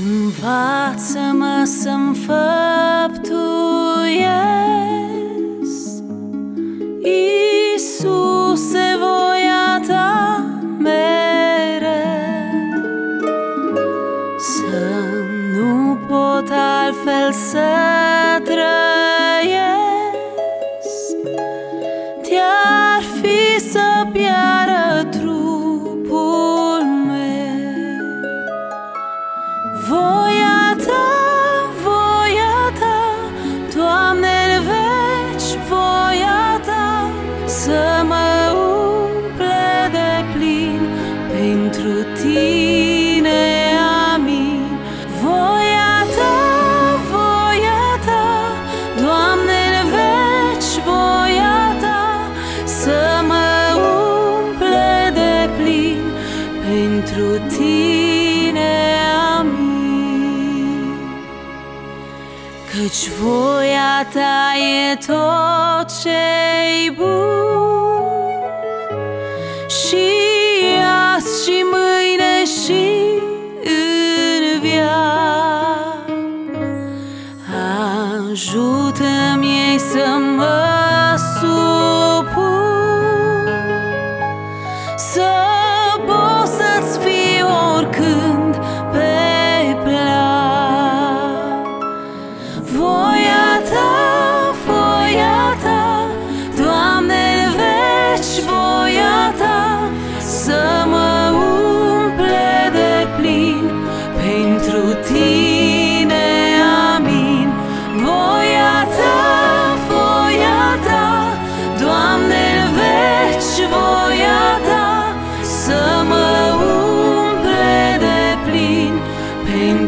Învață-mă să-mi făptuiești pentru tine amin. Căci voia ta e tot ce bun. Și azi și mâine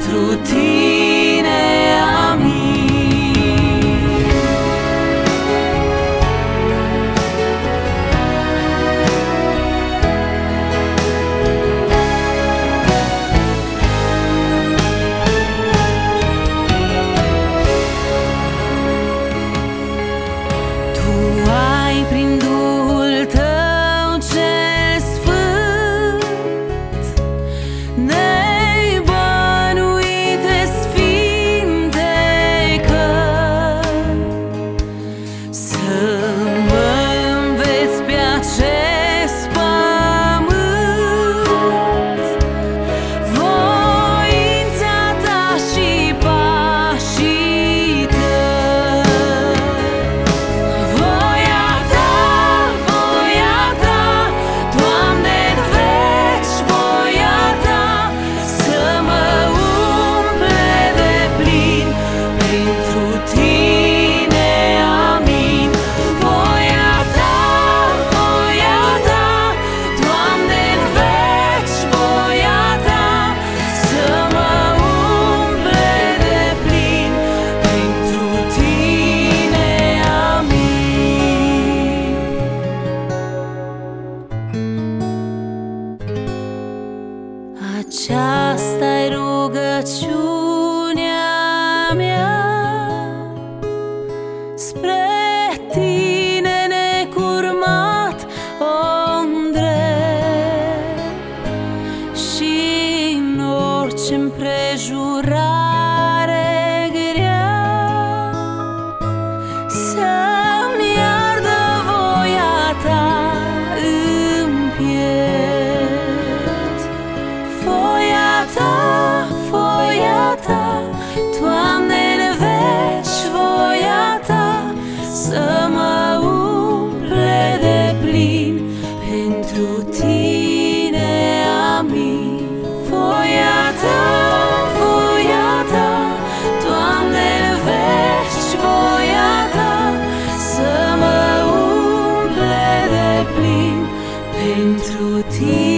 dentro de. rugăciunea mea spre tine necurmat o și în orice împrejurare grea să through tears.